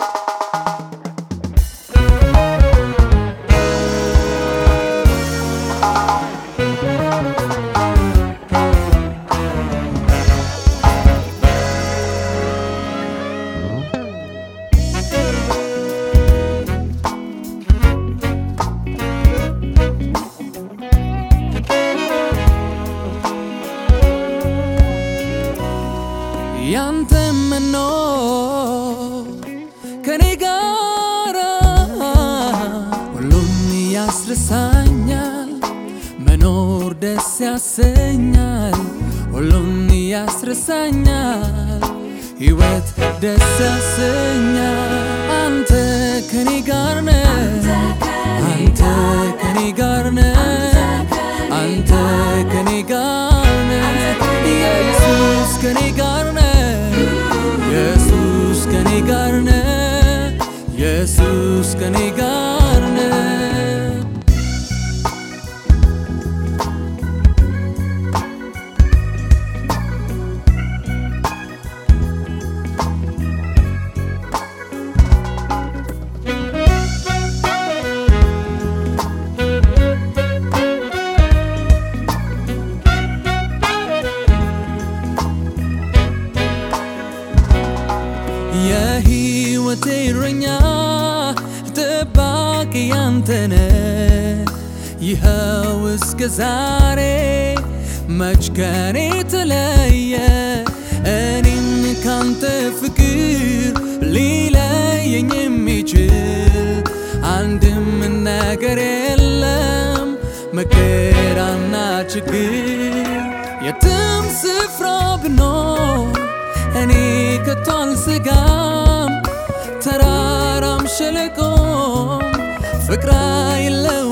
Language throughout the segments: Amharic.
Bye. ከኔ ጋራ ሁሉም ያስረሳኛል፣ መኖር ደስ ያሰኛል፣ ሁሉም ያስረሳኛል፣ ሕይወት ደስ ያሰኛል። አንተ ከኔ ጋር ነህ፣ አንተ ከኔ ጋር ነህ፣ ኢየሱስ ከኔ ጋር ነህ። የሕይወቴ እረኛ ጠባቂ ያንተነ። ይኸው እስከ ዛሬ መች ከኔ ተለየ። እኔም ካንተ ፍቅር ሊለየኝ የሚችል አንድም ነገር የለም። መከራና ችግር የትም ስፍራ ብኖር እኔ ከቶ አልሰጋም ተራራም ሸለቆም ፍቅር አይለወጥም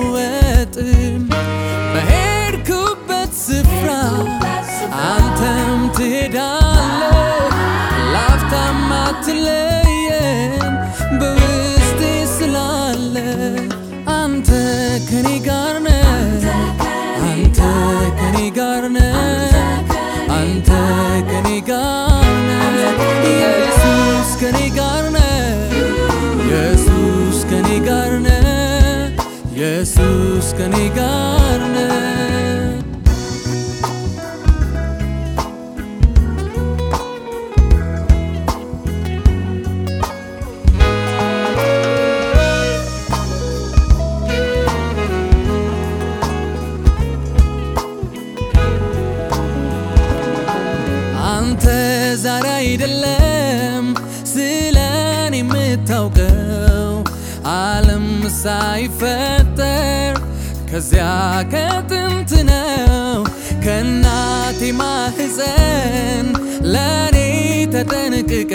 አይደለም ስለኔ የምታውቀው ዓለም ሳይፈጠር ከዚያ ከጥንት ነው። ከእናቴ ማህፀን ለእኔ ተጠንቅቀ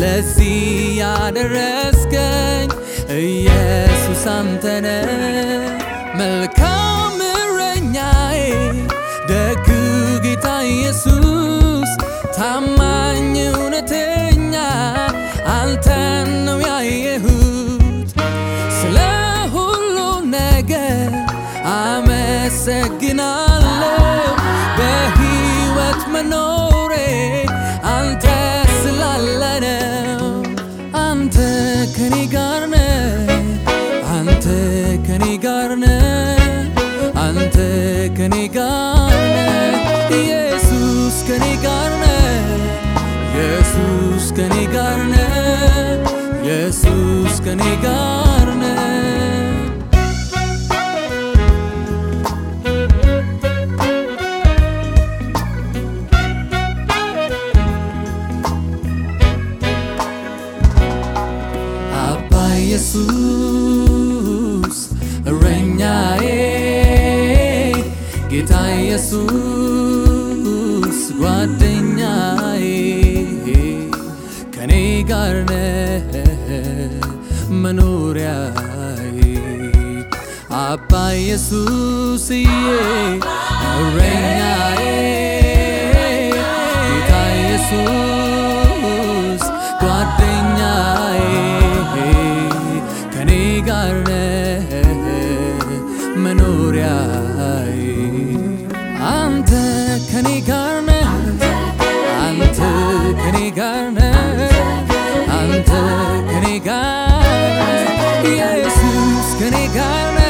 ለዚህ ያደረስከኝ ኢየሱስ አንተነ መልካም ጋር ነህ አንተ ከኔ ጋር ነህ ኢየሱስ ከኔ ጋር ነህ ኢየሱስ ከኔ ጋር ነህ ኢየሱስ ከኔ ጋር ነህ አባ ኢየሱስ ጌታ ኢየሱስ ጓደኛዬ ከኔ ጋር ነህ መኖሪያዬ። አባ ኢየሱስዬ እረኛዬ ጌታ ኢየሱስ ጓደኛዬ negarme